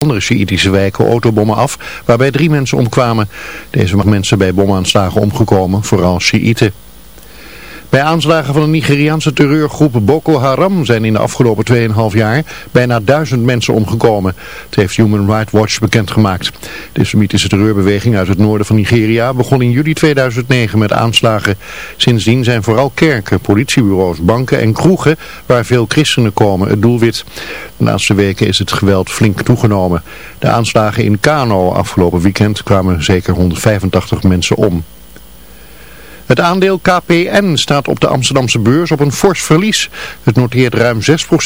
andere Sjiitische wijken autobommen af, waarbij drie mensen omkwamen. Deze mensen bij bomaanslagen omgekomen, vooral Sjiiten. Bij aanslagen van de Nigeriaanse terreurgroep Boko Haram zijn in de afgelopen 2,5 jaar bijna duizend mensen omgekomen. Het heeft Human Rights Watch bekendgemaakt. De islamitische terreurbeweging uit het noorden van Nigeria begon in juli 2009 met aanslagen. Sindsdien zijn vooral kerken, politiebureaus, banken en kroegen waar veel christenen komen het doelwit. De laatste weken is het geweld flink toegenomen. De aanslagen in Kano afgelopen weekend kwamen zeker 185 mensen om. Het aandeel KPN staat op de Amsterdamse beurs op een fors verlies. Het noteert ruim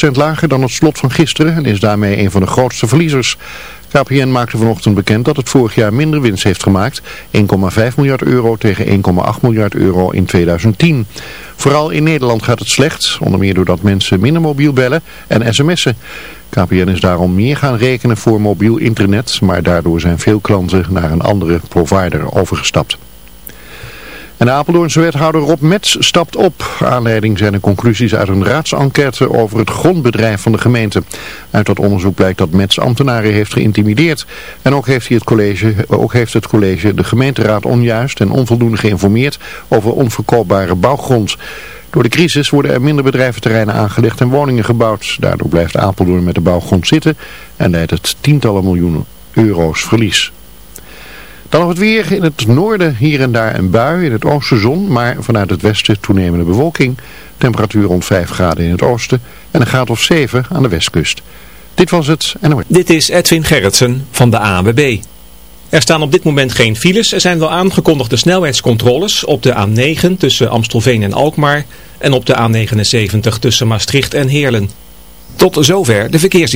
6% lager dan het slot van gisteren en is daarmee een van de grootste verliezers. KPN maakte vanochtend bekend dat het vorig jaar minder winst heeft gemaakt. 1,5 miljard euro tegen 1,8 miljard euro in 2010. Vooral in Nederland gaat het slecht, onder meer doordat mensen minder mobiel bellen en sms'en. KPN is daarom meer gaan rekenen voor mobiel internet, maar daardoor zijn veel klanten naar een andere provider overgestapt. En de Apeldoornse wethouder Rob Mets stapt op. Aanleiding zijn de conclusies uit een raadsenquête over het grondbedrijf van de gemeente. Uit dat onderzoek blijkt dat Mets ambtenaren heeft geïntimideerd. En ook heeft, hij het college, ook heeft het college de gemeenteraad onjuist en onvoldoende geïnformeerd over onverkoopbare bouwgrond. Door de crisis worden er minder bedrijventerreinen aangelegd en woningen gebouwd. Daardoor blijft Apeldoorn met de bouwgrond zitten en leidt het tientallen miljoenen euro's verlies. Dan nog het weer. In het noorden hier en daar een bui. In het oosten zon. Maar vanuit het westen toenemende bewolking. Temperatuur rond 5 graden in het oosten. En een graad of 7 aan de westkust. Dit was het NOS. Dit is Edwin Gerritsen van de ANWB. Er staan op dit moment geen files. Er zijn wel aangekondigde snelheidscontroles op de A9 tussen Amstelveen en Alkmaar. En op de A79 tussen Maastricht en Heerlen. Tot zover de verkeers.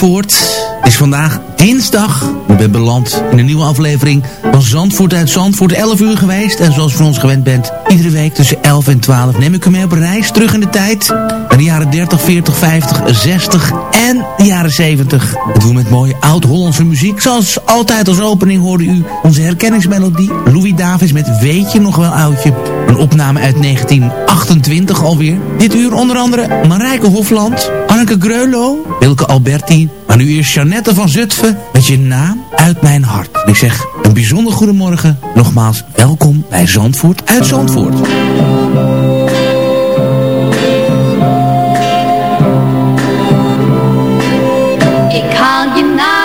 Zandvoort. Het is vandaag dinsdag. We zijn beland in een nieuwe aflevering van Zandvoort uit Zandvoort. 11 uur geweest. En zoals u van ons gewend bent, iedere week tussen 11 en 12 neem ik u mee op reis terug in de tijd. Naar de jaren 30, 40, 50, 60 en de jaren 70. Dat met mooie oud-Hollandse muziek. Zoals altijd als opening hoorde u onze herkenningsmelodie. Louis Davis met Weet je nog wel oudje. Een opname uit 1928 alweer. Dit uur onder andere Marijke Hofland, Anneke Greulo, Wilke Alberti. Maar nu eerst Jeannette van Zutphen met je naam uit mijn hart. Ik zeg een bijzonder goedemorgen. Nogmaals welkom bij Zandvoort uit Zandvoort. Ik haal je naam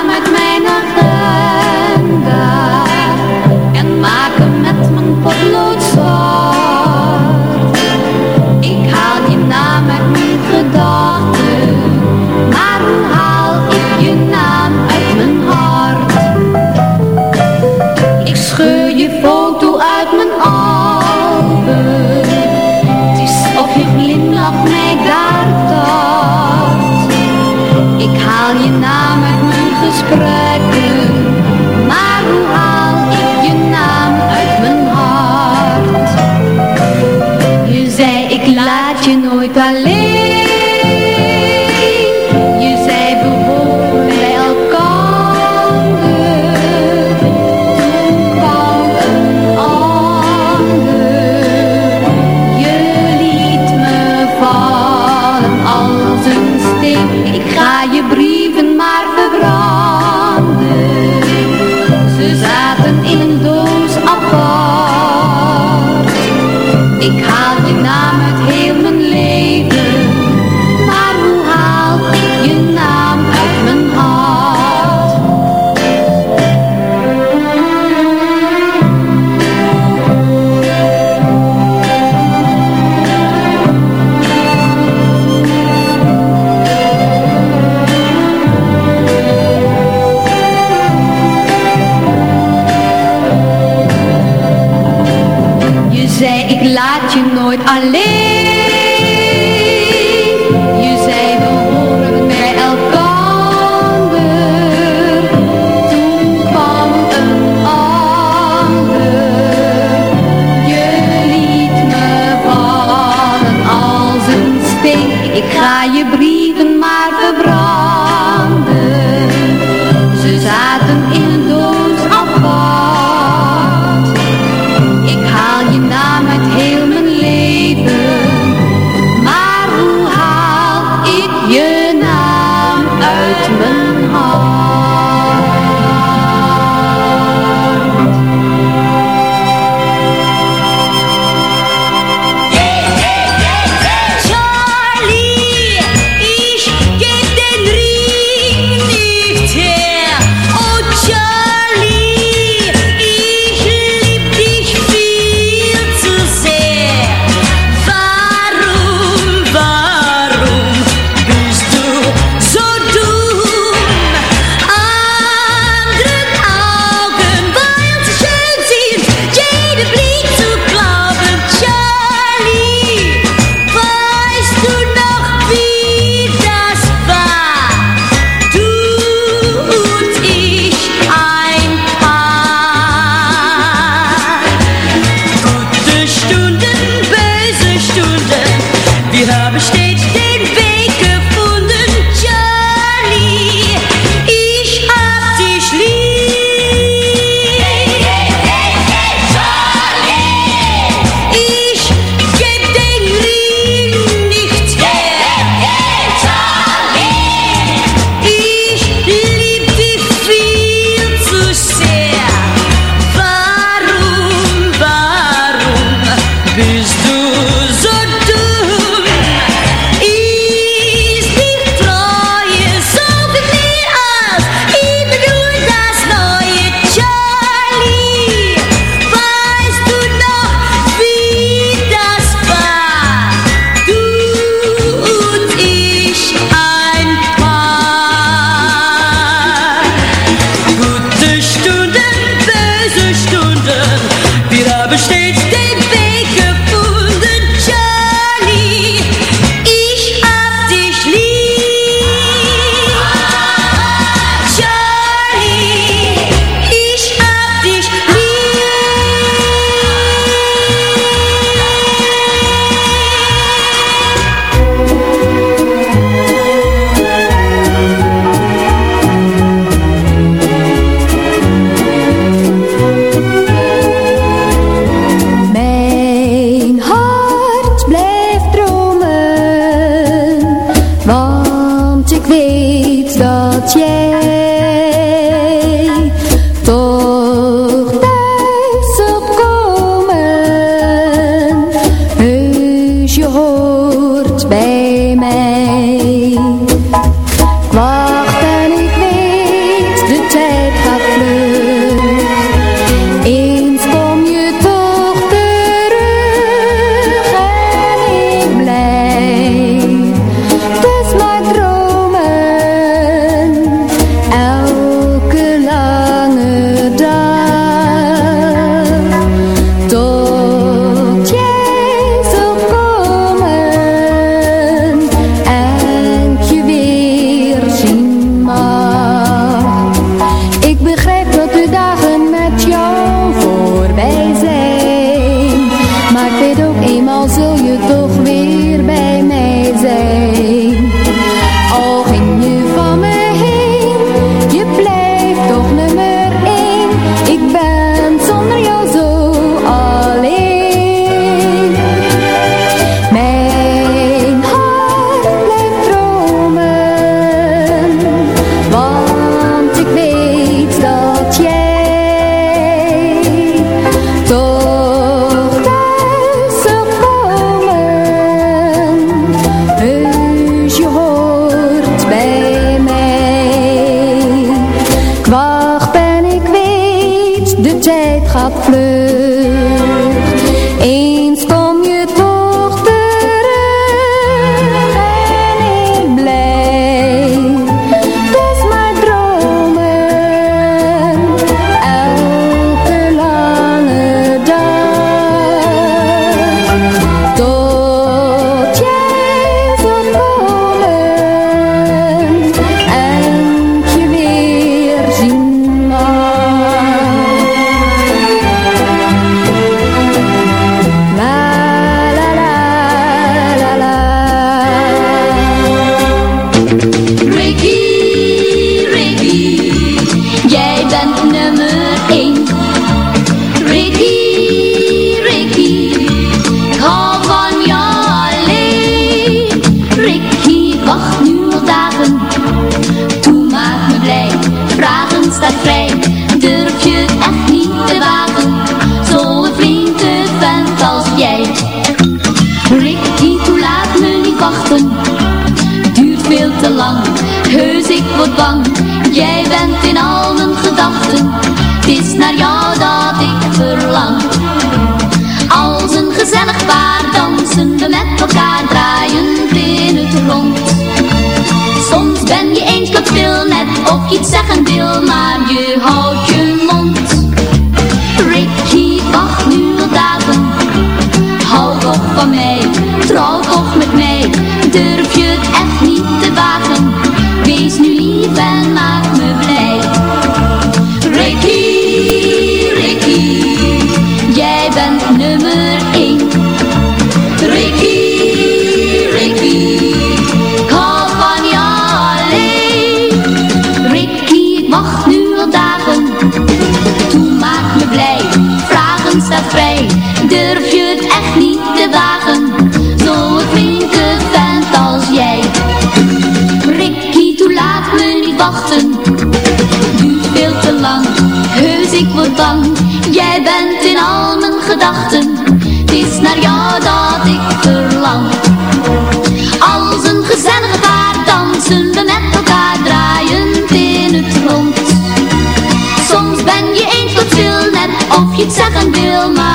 je net of je het zeggen wil, maar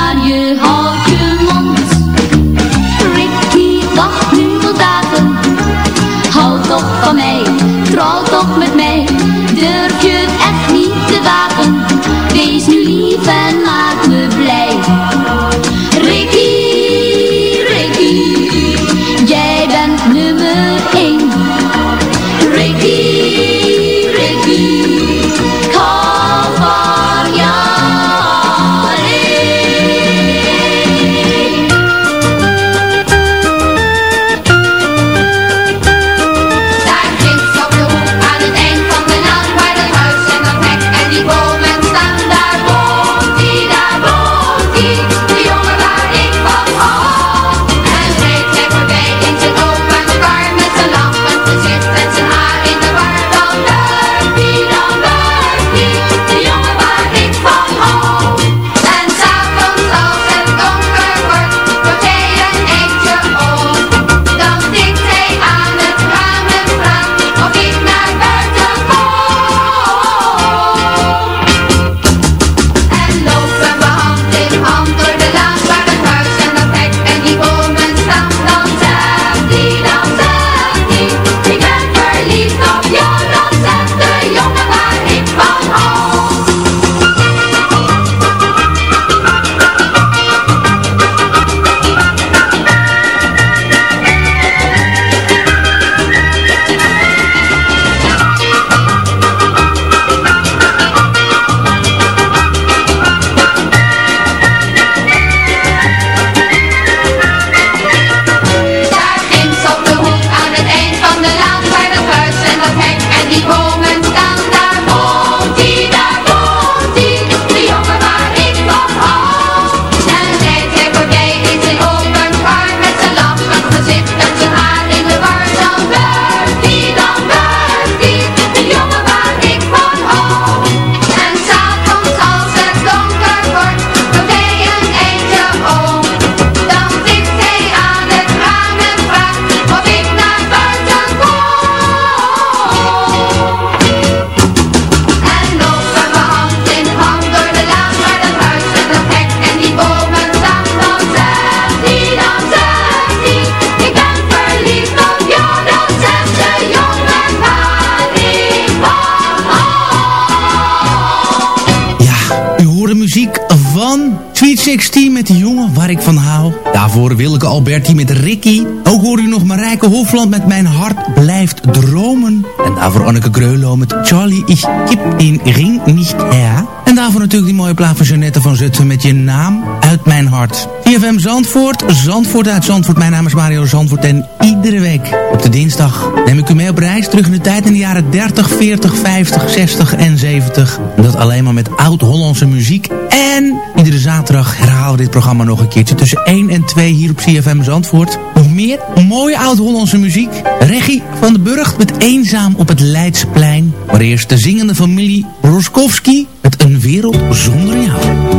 Daarvoor Willeke Alberti met Ricky. Ook hoor u nog Marijke Hofland met Mijn hart blijft dromen. En daarvoor Anneke Greulow met Charlie, ich kip in ring niet her. En daarvoor natuurlijk die mooie plaat van Jeannette van Zutphen met je naam uit mijn hart. CFM Zandvoort, Zandvoort uit Zandvoort. Mijn naam is Mario Zandvoort en iedere week op de dinsdag neem ik u mee op reis terug in de tijd in de jaren 30, 40, 50, 60 en 70. En dat alleen maar met oud-Hollandse muziek. En iedere zaterdag herhalen we dit programma nog een keertje tussen 1 en 2 hier op CFM Zandvoort. Nog meer mooie oud-Hollandse muziek. Regie van de Burgt met Eenzaam op het Leidsplein. Maar eerst de zingende familie Roskowski met Een Wereld Zonder Jou.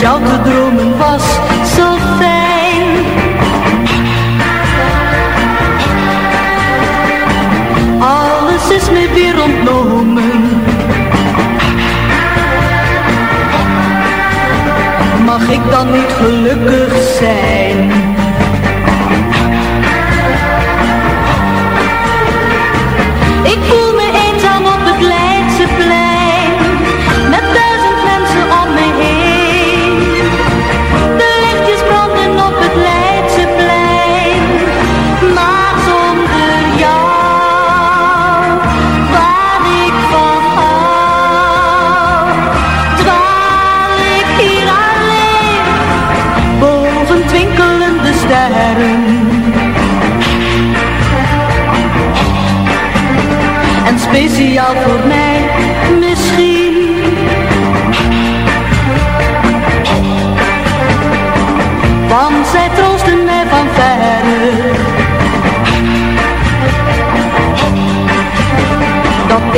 jou te dromen was zo fijn. Alles is me weer ontnomen. Mag ik dan niet gelukkig zijn?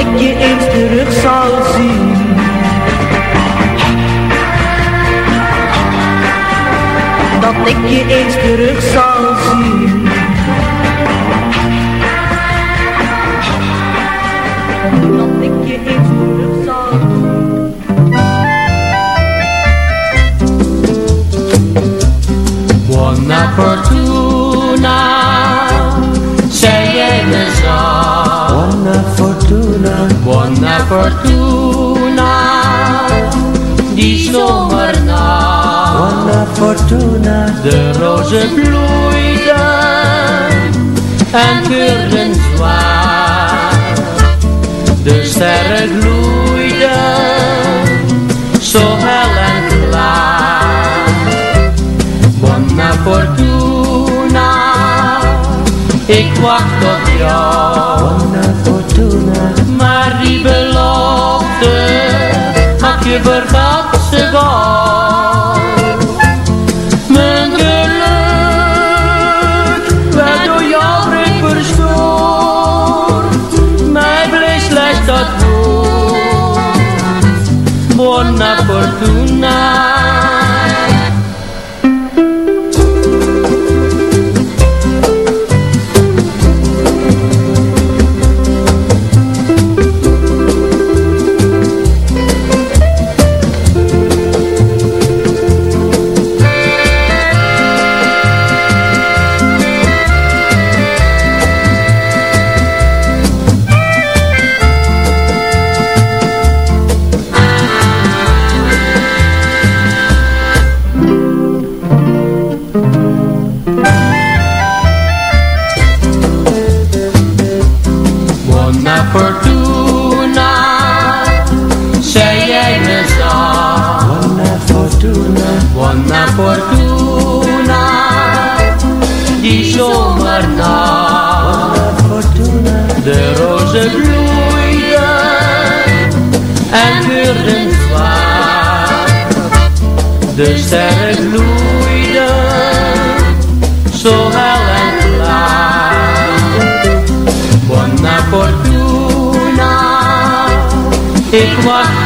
ik je eens terug zal zien. Dat ik je eens terug zal zien. Dat ik je eens terug zal zien. One after two now, say it. One after two buona fortuna die zomernacht. Buona fortuna. De rozen bloeiden en werden zwaar. De sterren gloeiden zo hel en klaar. Buona fortuna, ik wacht op jou. Buona fortuna never. sterren gloeiden zo hel en klaar. Buona fortuna, ik wacht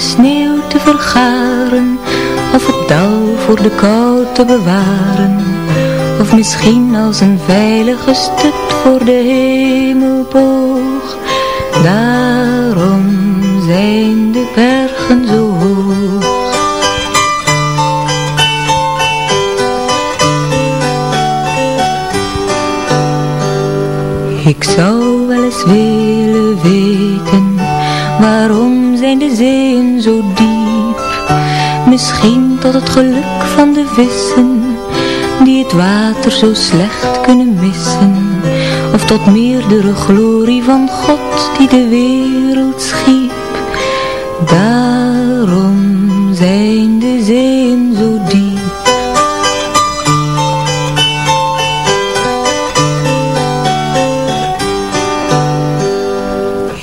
sneeuw te vergaren Of het dal voor de kou te bewaren Of misschien als een veilige stut voor de hemelboog Daarom zijn de bergen zo hoog. Ik zou wel eens willen weten Waarom zijn de zeeën zo diep. Misschien tot het geluk van de vissen Die het water zo slecht kunnen missen. Of tot meerdere glorie van God die de wereld schiep. Daarom zijn de zeeën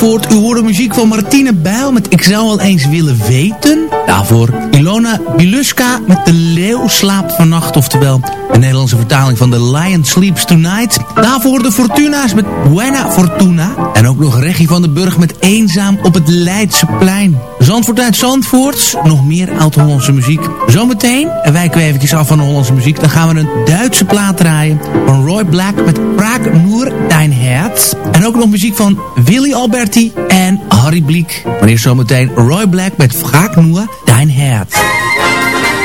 Zandvoort. U hoorde muziek van Martine Bijl met Ik zou wel eens willen weten. Daarvoor Ilona Biluska met De Leeuw slaapt vannacht. Oftewel de Nederlandse vertaling van The Lion Sleeps Tonight. Daarvoor de Fortuna's met Buena Fortuna. En ook nog Reggie van den Burg met Eenzaam op het Leidseplein. Zandvoort uit Zandvoort. Nog meer oud-Hollandse muziek. Zometeen wijken we eventjes af van de Hollandse muziek. Dan gaan we een Duitse plaat draaien. Van Roy Black met Praag Noor Dein Herz. En ook nog muziek van Willy Alberti en Harry Bliek. Wanneer zometeen Roy Black met Vraag Noor Dein Herz.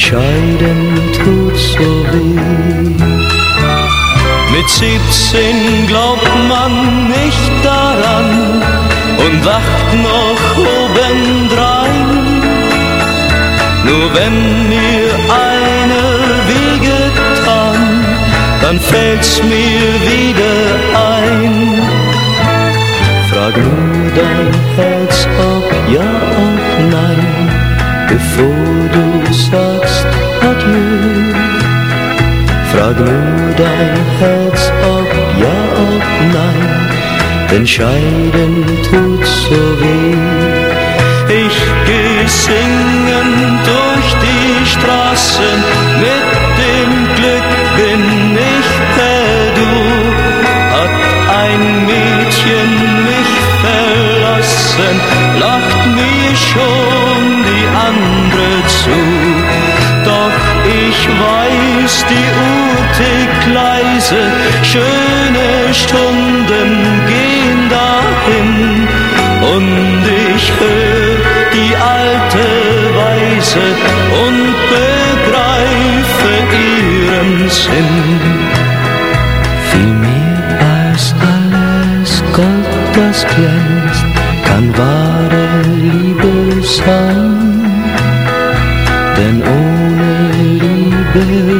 scheiden tut so weh. Mit 17 glaubt man nicht daran und wacht noch obendrein. Nur wenn mir eine wehgetan, dann fällt's mir wieder ein. Frag nur dein Herz, ob ja, ob nein, bevor du sagst Frag nur dein Herz, ob ja, ob nein, denn scheiden tut so weh. Ich geh singen durch die Straßen, mit dem Glück bin ich per Du. Hat ein Mädchen mich verlassen, lacht mir schon die andere zu. Doch ich weiß, die Uhr tickt leise, schöne Stunden gehen dahin. Und ich hör die alte Weise und begreife ihren Sinn. Viel mehr als alles Gold, das glänzt, kann wahre Liebe sein. Denn ohne Liebe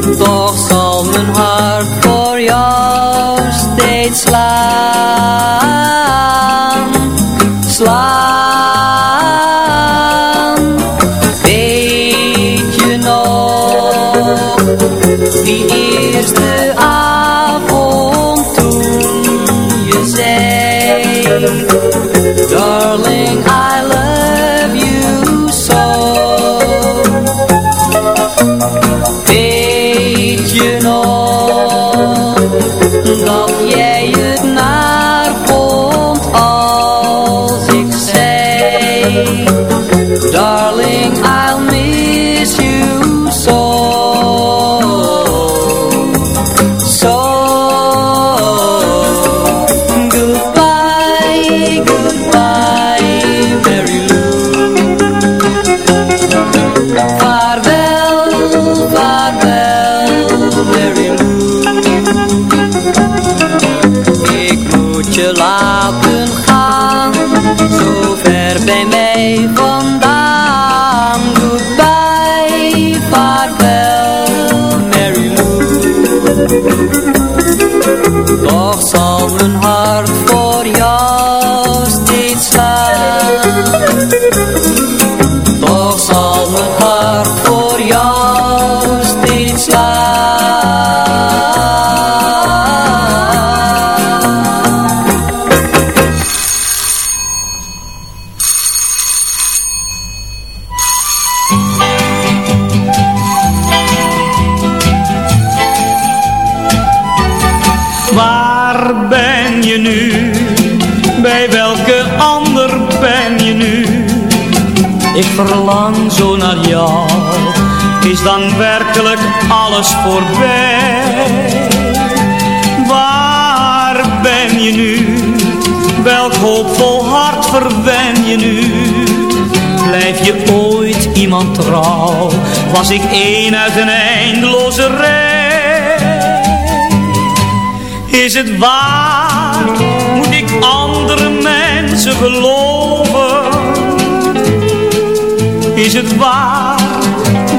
Toch zal mijn hart voor jou steeds slaan, slaan. Weet je nog, die eerste avond toen je zei, dan werkelijk alles voorbij? Waar ben je nu? Welk hoopvol hart verwen je nu? Blijf je ooit iemand trouw? Was ik een uit een eindeloze rij? Is het waar? Moet ik andere mensen geloven? Is het waar?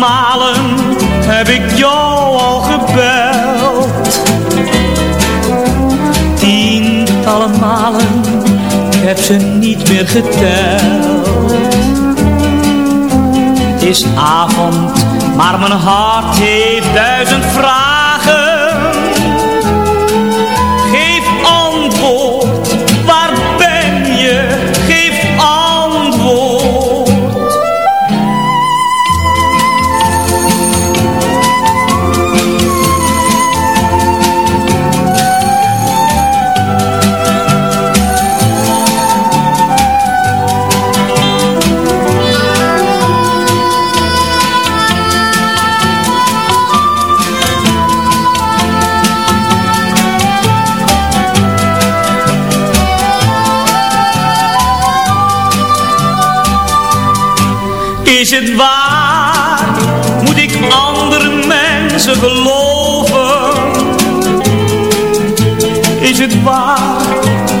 malen heb ik jou al gebeld Tientallen malen heb ze niet meer geteld. Het is avond, maar mijn hart heeft duizend vragen.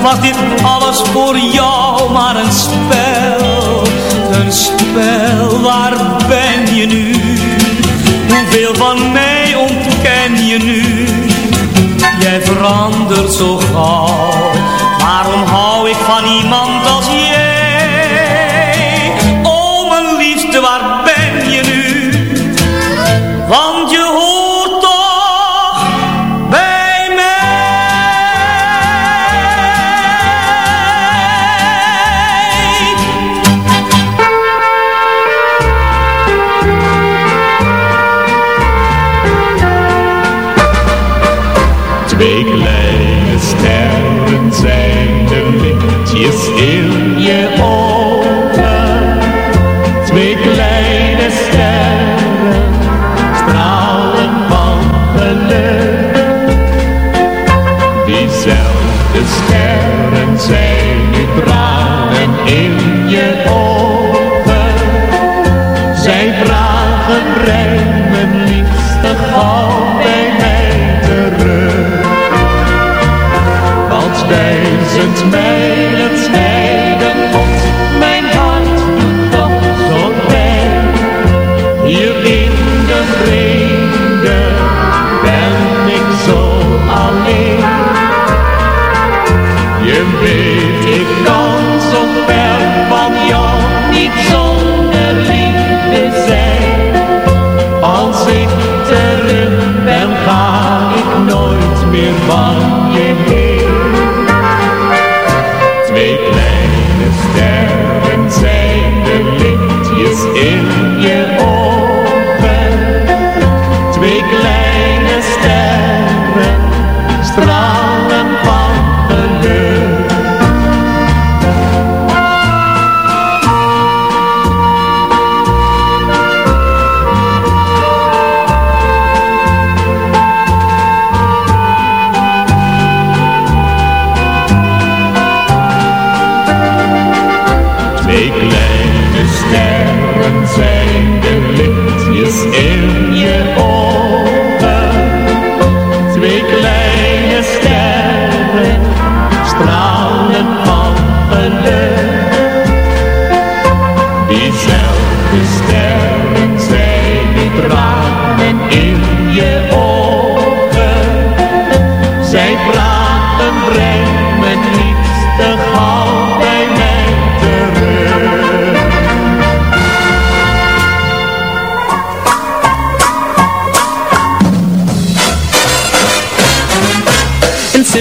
Was dit alles voor jou maar een spel? Een spel, waar ben je nu? Hoeveel van mij ontken je nu? Jij verandert zo gauw Waarom hou ik van iemand als jij?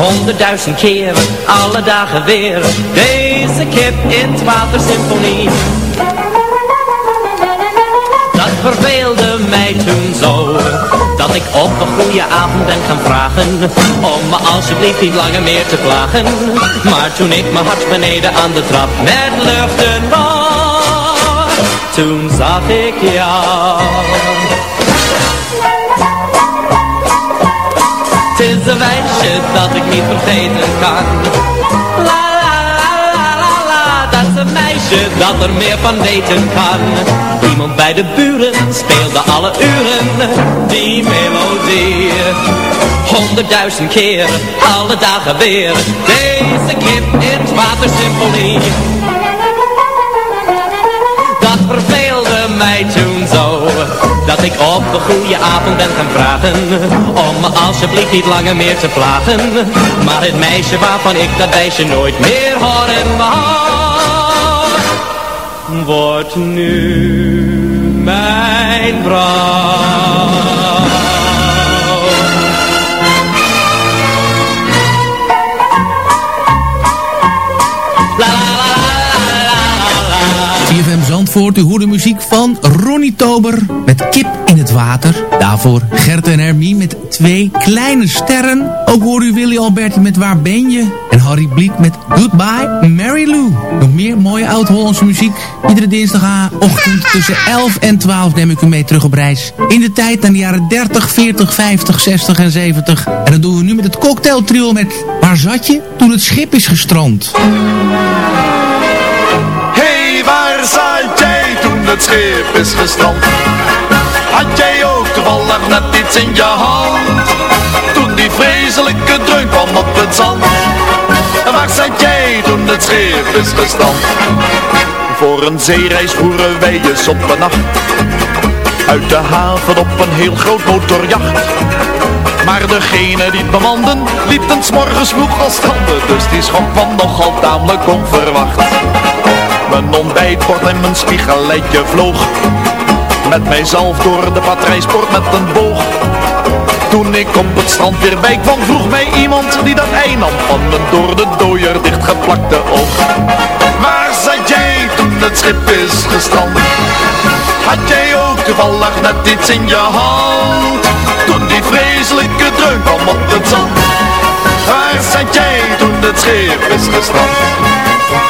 Honderdduizend keer, alle dagen weer, deze kip in watersymfonie. Dat verveelde mij toen zo, dat ik op een goede avond ben gaan vragen, om me alsjeblieft niet langer meer te plagen. Maar toen ik mijn hart beneden aan de trap met luchten was, toen zag ik jou. Het is een meisje dat ik niet vergeten kan. La la la la la la, dat is een meisje dat er meer van weten kan. Iemand bij de buren speelde alle uren die melodie. Honderdduizend keer, alle dagen weer, deze kip in het watersymfonie. Dat verveelde mij toen Dat ik op een goede avond ben gaan vragen Om me alsjeblieft niet langer meer te plagen. Maar het meisje waarvan ik dat meisje nooit meer horen mag Wordt nu mijn vrouw CFM Zandvoort, u hoort de muziek van Ronnie Tober met Kip in het Water. Daarvoor Gert en Hermie met Twee Kleine Sterren. Ook hoor u Willy Alberti met Waar Ben Je? En Harry Bliek met Goodbye Mary Lou. Nog meer mooie oud-Hollandse muziek. Iedere dinsdagochtend tussen 11 en 12 neem ik u mee terug op reis. In de tijd naar de jaren 30, 40, 50, 60 en 70. En dat doen we nu met het cocktailtrio met Waar zat je toen het schip is gestrand? Het schip is gestrand? Had jij ook toevallig net iets in je hand? Toen die vreselijke dreun kwam op het zand. En waar zat jij toen het schip is gestrand? Voor een zeereis voeren wij eens op een nacht. Uit de haven op een heel groot motorjacht. Maar degene die het bemanden, liep ten morgens vroeg al stranden. Dus die schok kwam nogal tamelijk onverwacht. Mijn ontbijtbord en mijn spiegelletje vloog Met mijzelf door de patrijsport met een boog Toen ik op het strand weer bij kwam vroeg mij iemand die dat ei nam Van mijn door de dooier dichtgeplakte oog Waar zat jij toen het schip is gestrand? Had jij ook toevallig net iets in je hand? Toen die vreselijke dreun kwam op het zand Waar zat jij toen het schip is gestrand?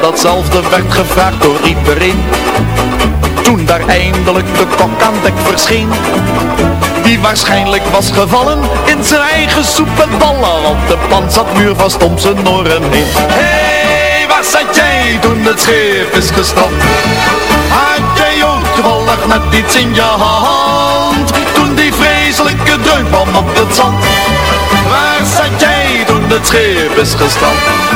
Datzelfde werd gevraagd door iedereen Toen daar eindelijk de kok aan dek verscheen Die waarschijnlijk was gevallen in zijn eigen soep Want de pan zat muurvast om zijn oren heen Hé, waar zat jij toen het schip is gestrand? Had jij ook toevallig net iets in je hand? Toen die vreselijke dreun kwam op het zand Waar zat jij toen het schip is gestrand?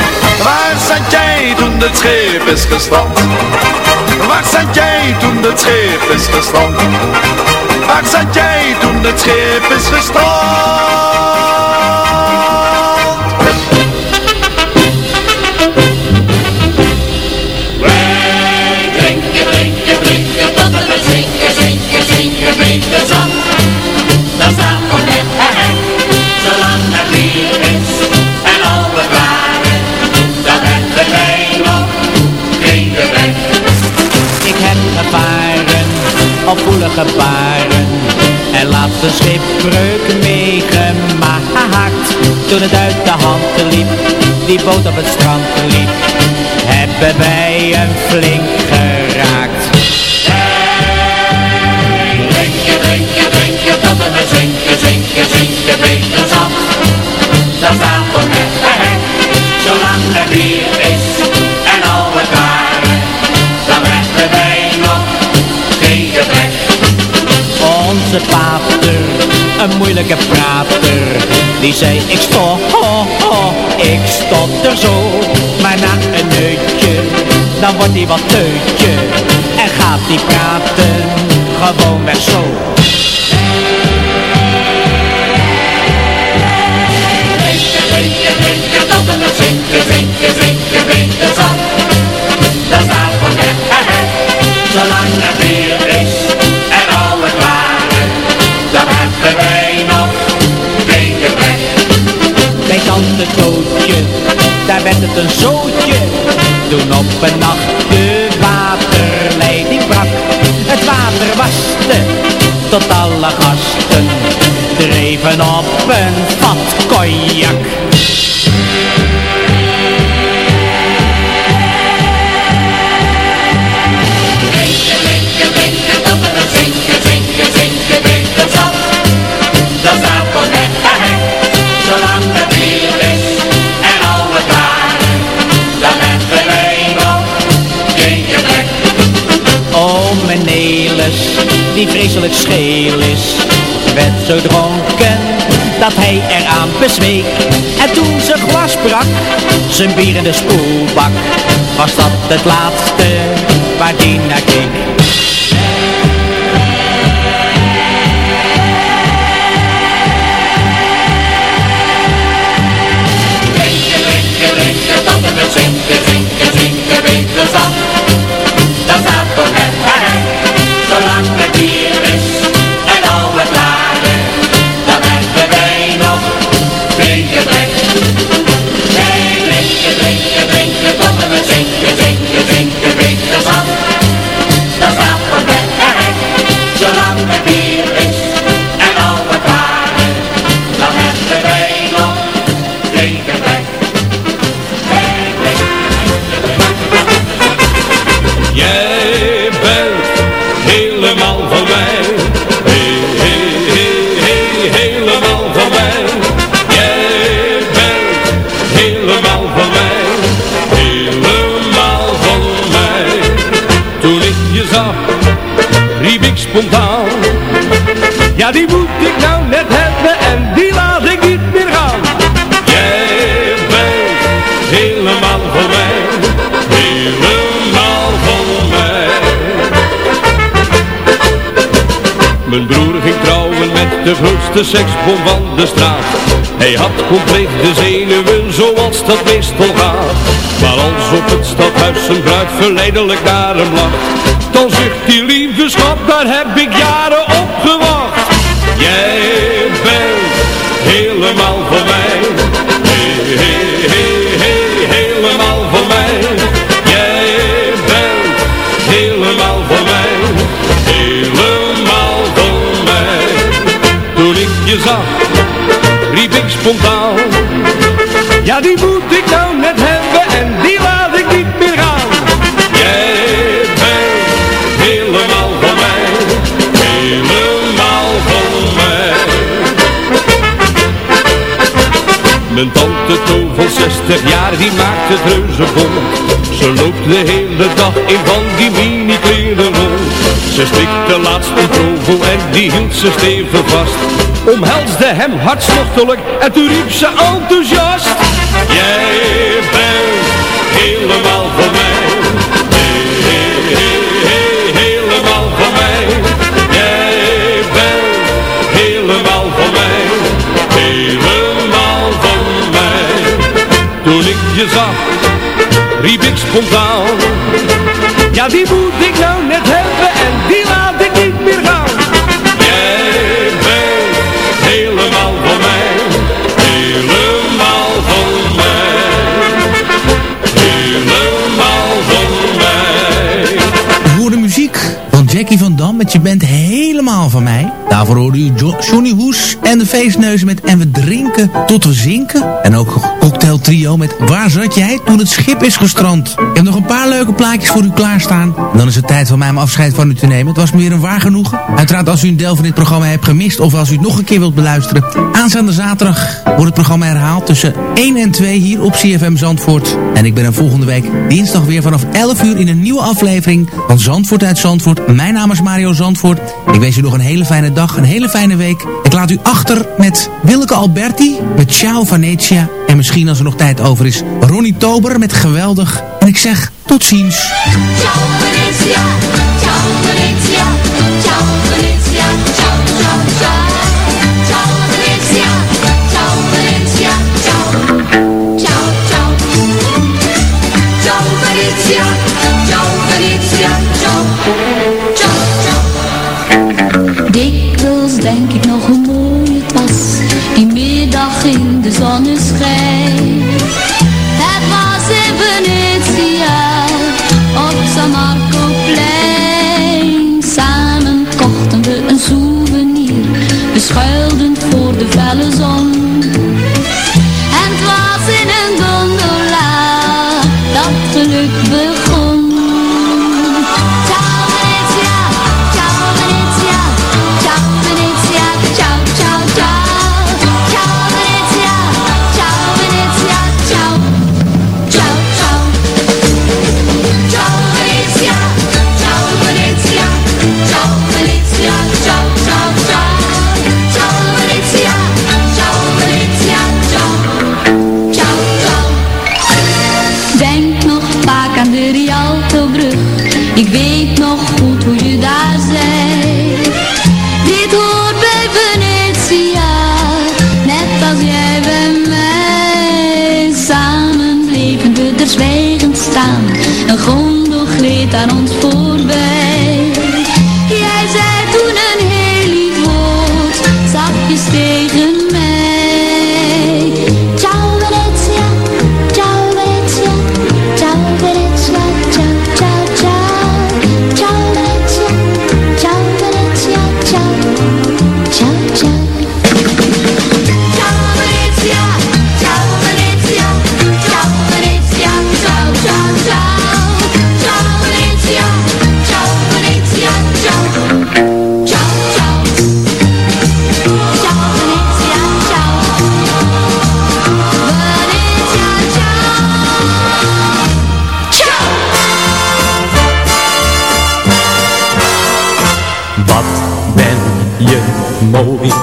Waar zat jij toen het schip is gestand? Waar zat jij toen het schip is gestand? Waar zat jij toen het schip is gestrand? Op woelige baren En laatst een schipbreuk meegemaakt Toen het uit de hand liep, die boot op het strand liep Hebben wij een flink geraakt Drinken, drinken, drinken tot we zinken, zinken, zinken, drinken zand. Dan staat voor hek, zolang er bier Onze pater, een moeilijke prater. Die zei ik stop, ho, ho, ik stotter zo. Maar na een neutje, dan wordt hij wat teutje. En gaat hij praten, gewoon weg zo. Hek, zolang er bier is Tootje, daar werd het een zootje. Toen op een nacht de waterleiding brak. Het water waste tot alle gasten Dreven op een vat cognac die vreselijk scheel is, werd zo dronken dat hij eraan bezweek. En toen zijn glas brak, zijn bier in de spoelbak, was dat het laatste waar die naar keek. Die moet ik nou net hebben en die laat ik niet meer gaan. Jij bent helemaal van mij. Helemaal van mij. Mijn broer ging trouwen met de grootste seksbom van de straat. Hij had compleet de zenuwen zoals dat meestal gaat. Maar als op het stadhuis zijn bruid verleidelijk naar hem lacht. Dan zegt die lieve schat, daar heb ik jaren op gewacht. Jij bent helemaal van mij. Hey, hey, helemaal van mij. Jij bent helemaal van mij. Helemaal van mij. Toen ik je zag, riep ik spontaan. Ja, die Mijn tante van 60 jaar, die maakt het reuze vol. Ze loopt de hele dag in van die mini kleren rond. Ze strikte laatst een provo en die hield ze stevig vast. Omhelsde hem hartstochtelijk en toen riep ze enthousiast. Jij bent helemaal voor mij. Zag, ik spontaan. Ja, die moet ik nou net hebben en die laat ik niet meer gaan. Jij bent helemaal voor mij. Helemaal voor mij. Helemaal voor mij. U hoorde muziek van Jackie van Dam met Je bent helemaal van mij. Daarvoor hoorde u jo Johnny Hoes en de feestneuzen met En we drinken tot we zinken. En ook trio met Waar zat jij toen het schip is gestrand. Ik heb nog een paar leuke plaatjes voor u klaarstaan. Dan is het tijd voor mij om afscheid van u te nemen. Het was me weer een waar genoegen. Uiteraard als u een deel van dit programma hebt gemist of als u het nog een keer wilt beluisteren. Aanstaande zaterdag wordt het programma herhaald tussen 1 en 2 hier op CFM Zandvoort. En ik ben er volgende week dinsdag weer vanaf 11 uur in een nieuwe aflevering van Zandvoort uit Zandvoort. Mijn naam is Mario Zandvoort. Ik wens u nog een hele fijne dag, een hele fijne week. Ik laat u achter met Willeke Alberti, met Ciao Venetia. En misschien als er nog tijd over is, Ronnie Tober met Geweldig. En ik zeg tot ziens. Ciao Venezia, ciao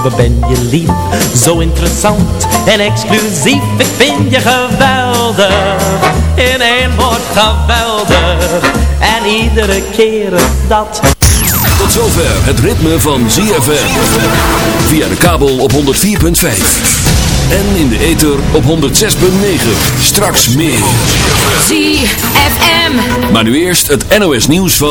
wat ben je lief, zo interessant en exclusief. Ik vind je geweldig, in één woord geweldig. En iedere keer dat... Tot zover het ritme van ZFM. Via de kabel op 104.5. En in de ether op 106.9. Straks meer. ZFM. Maar nu eerst het NOS nieuws van...